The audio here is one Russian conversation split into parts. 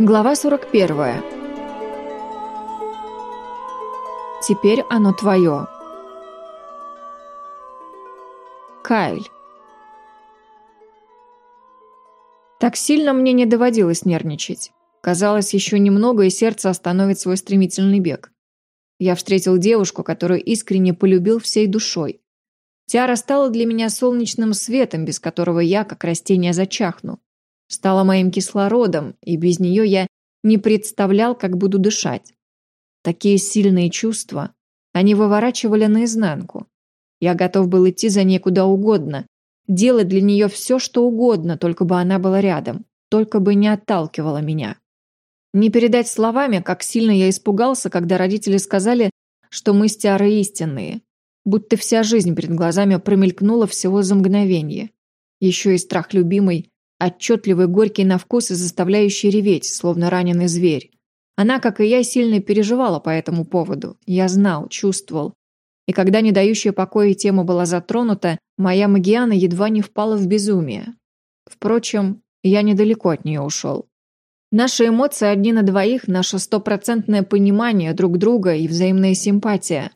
Глава 41. Теперь оно твое. Кайль. Так сильно мне не доводилось нервничать. Казалось, еще немного, и сердце остановит свой стремительный бег. Я встретил девушку, которую искренне полюбил всей душой. Тиара стала для меня солнечным светом, без которого я, как растение, зачахну стала моим кислородом, и без нее я не представлял, как буду дышать. Такие сильные чувства, они выворачивали наизнанку. Я готов был идти за ней куда угодно, делать для нее все, что угодно, только бы она была рядом, только бы не отталкивала меня. Не передать словами, как сильно я испугался, когда родители сказали, что мы с Тиарой истинные, будто вся жизнь перед глазами промелькнула всего за мгновение. Еще и страх любимой отчетливый горький на вкус и заставляющий реветь, словно раненый зверь. Она, как и я, сильно переживала по этому поводу. Я знал, чувствовал. И когда не дающая покоя тема была затронута, моя Магиана едва не впала в безумие. Впрочем, я недалеко от нее ушел. Наши эмоции одни на двоих, наше стопроцентное понимание друг друга и взаимная симпатия.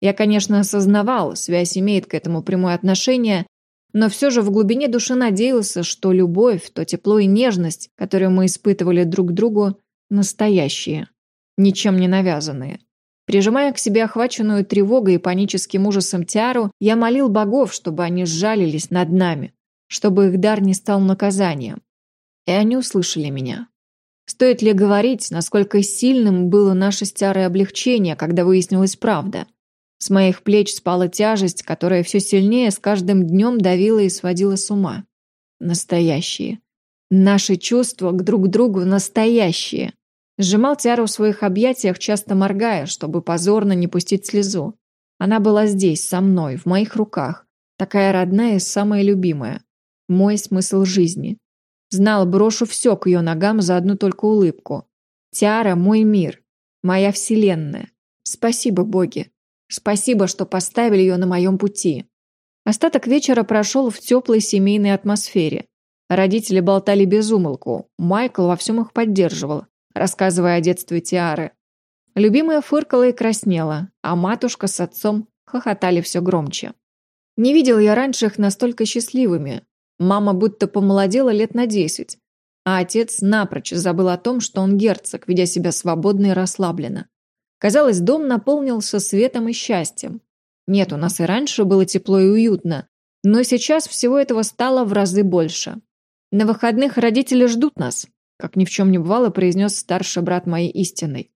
Я, конечно, осознавал, связь имеет к этому прямое отношение, но все же в глубине души надеялся, что любовь, то тепло и нежность, которые мы испытывали друг к другу, настоящие, ничем не навязанные. Прижимая к себе охваченную тревогой и паническим ужасом Тиару, я молил богов, чтобы они сжалились над нами, чтобы их дар не стал наказанием. И они услышали меня. Стоит ли говорить, насколько сильным было наше с Тиарой облегчение, когда выяснилась правда – с моих плеч спала тяжесть, которая все сильнее с каждым днем давила и сводила с ума. Настоящие. Наши чувства к друг другу настоящие. Сжимал Тиару в своих объятиях, часто моргая, чтобы позорно не пустить слезу. Она была здесь, со мной, в моих руках. Такая родная и самая любимая. Мой смысл жизни. Знал, брошу все к ее ногам за одну только улыбку. Тиара – мой мир. Моя вселенная. Спасибо, боги. Спасибо, что поставили ее на моем пути. Остаток вечера прошел в теплой семейной атмосфере. Родители болтали без умолку. Майкл во всем их поддерживал, рассказывая о детстве Тиары. Любимая фыркала и краснела, а матушка с отцом хохотали все громче. Не видел я раньше их настолько счастливыми. Мама будто помолодела лет на десять, а отец напрочь забыл о том, что он герцог, ведя себя свободно и расслабленно. Казалось, дом наполнился светом и счастьем. Нет, у нас и раньше было тепло и уютно, но сейчас всего этого стало в разы больше. На выходных родители ждут нас, как ни в чем не бывало, произнес старший брат моей истиной.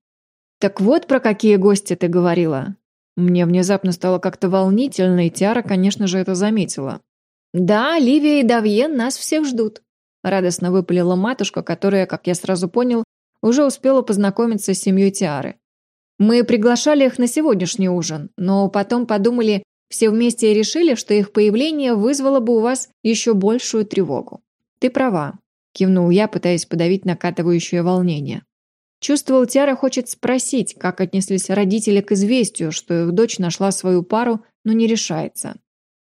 Так вот про какие гости ты говорила. Мне внезапно стало как-то волнительно, и Тиара, конечно же, это заметила. Да, Ливия и Давьен нас всех ждут. Радостно выпалила матушка, которая, как я сразу понял, уже успела познакомиться с семьей Тиары. Мы приглашали их на сегодняшний ужин, но потом подумали все вместе решили, что их появление вызвало бы у вас еще большую тревогу. Ты права, кивнул я, пытаясь подавить накатывающее волнение. Чувствовал, Тиара хочет спросить, как отнеслись родители к известию, что их дочь нашла свою пару, но не решается.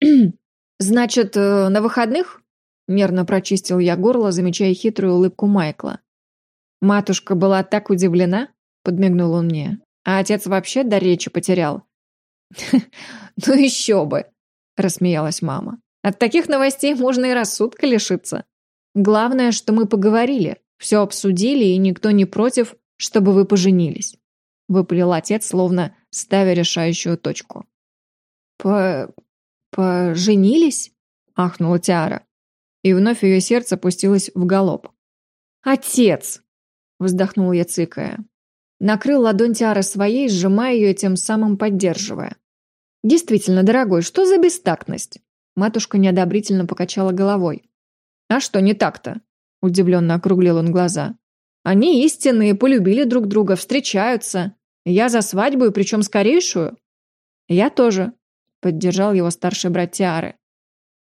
«Значит, э, на выходных?» Нервно прочистил я горло, замечая хитрую улыбку Майкла. «Матушка была так удивлена?» – подмигнул он мне. А отец вообще до речи потерял. «Ну еще бы!» – рассмеялась мама. «От таких новостей можно и рассудка лишиться. Главное, что мы поговорили, все обсудили, и никто не против, чтобы вы поженились», – выпалил отец, словно ставя решающую точку. «По... поженились?» – ахнула Тиара. И вновь ее сердце пустилось в галоп. «Отец!» – вздохнул я, цыкая. Накрыл ладонь Тиары своей, сжимая ее, тем самым поддерживая. «Действительно, дорогой, что за бестактность?» Матушка неодобрительно покачала головой. «А что не так-то?» Удивленно округлил он глаза. «Они истинные, полюбили друг друга, встречаются. Я за свадьбу, и причем скорейшую». «Я тоже», — поддержал его старший брат Тиары.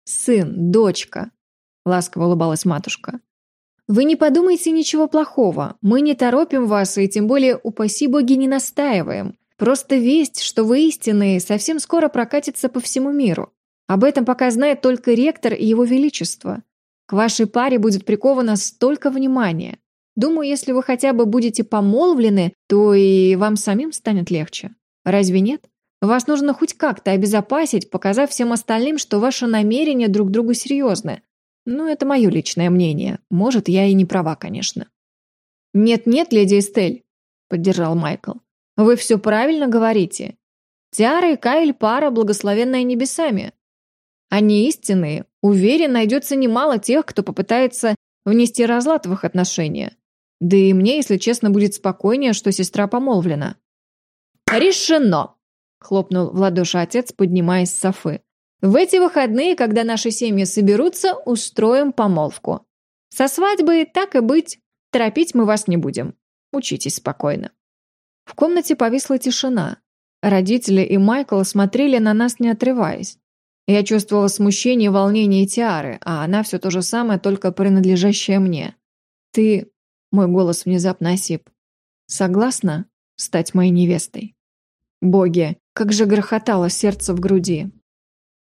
«Сын, дочка», — ласково улыбалась матушка. Вы не подумайте ничего плохого. Мы не торопим вас и тем более, упаси боги, не настаиваем. Просто весть, что вы истинные, совсем скоро прокатится по всему миру. Об этом пока знает только ректор и его величество. К вашей паре будет приковано столько внимания. Думаю, если вы хотя бы будете помолвлены, то и вам самим станет легче. Разве нет? Вас нужно хоть как-то обезопасить, показав всем остальным, что ваши намерения друг другу серьезны. Ну, это мое личное мнение. Может, я и не права, конечно. «Нет-нет, леди Эстель», — поддержал Майкл. «Вы все правильно говорите. Тиара и Кайль пара, благословенная небесами. Они истинные. Уверен, найдется немало тех, кто попытается внести разлад в их отношения. Да и мне, если честно, будет спокойнее, что сестра помолвлена». «Решено!» – хлопнул в ладоши отец, поднимаясь с софы. «В эти выходные, когда наши семьи соберутся, устроим помолвку. Со свадьбы, так и быть, торопить мы вас не будем. Учитесь спокойно». В комнате повисла тишина. Родители и Майкл смотрели на нас, не отрываясь. Я чувствовала смущение и волнение Тиары, а она все то же самое, только принадлежащее мне. «Ты...» — мой голос внезапно осип. «Согласна стать моей невестой?» Боги, как же грохотало сердце в груди.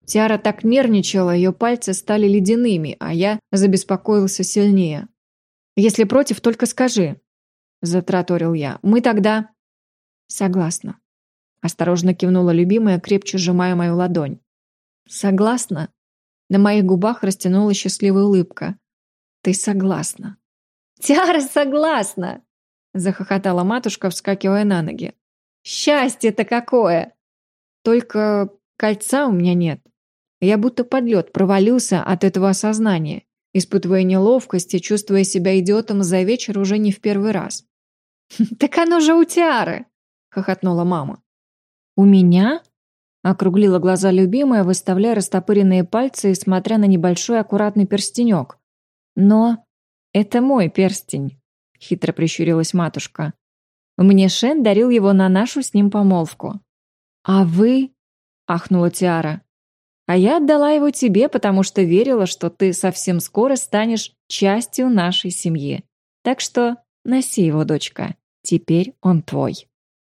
Тиара так нервничала, ее пальцы стали ледяными, а я забеспокоился сильнее. «Если против, только скажи», — затраторил я. «Мы тогда...» «Согласна», — осторожно кивнула любимая, крепче сжимая мою ладонь. Согласна? На моих губах растянулась счастливая улыбка. Ты согласна? Тиара согласна! Захохотала матушка, вскакивая на ноги. Счастье-то какое! Только кольца у меня нет. Я будто под лед провалился от этого осознания, испытывая неловкость и чувствуя себя идиотом за вечер уже не в первый раз. «Так оно же у Тиары!» — хохотнула мама. «У меня?» Округлила глаза любимая, выставляя растопыренные пальцы и смотря на небольшой аккуратный перстенек. «Но это мой перстень», — хитро прищурилась матушка. «Мне Шен дарил его на нашу с ним помолвку». «А вы?» — ахнула Тиара. «А я отдала его тебе, потому что верила, что ты совсем скоро станешь частью нашей семьи. Так что носи его, дочка. Теперь он твой».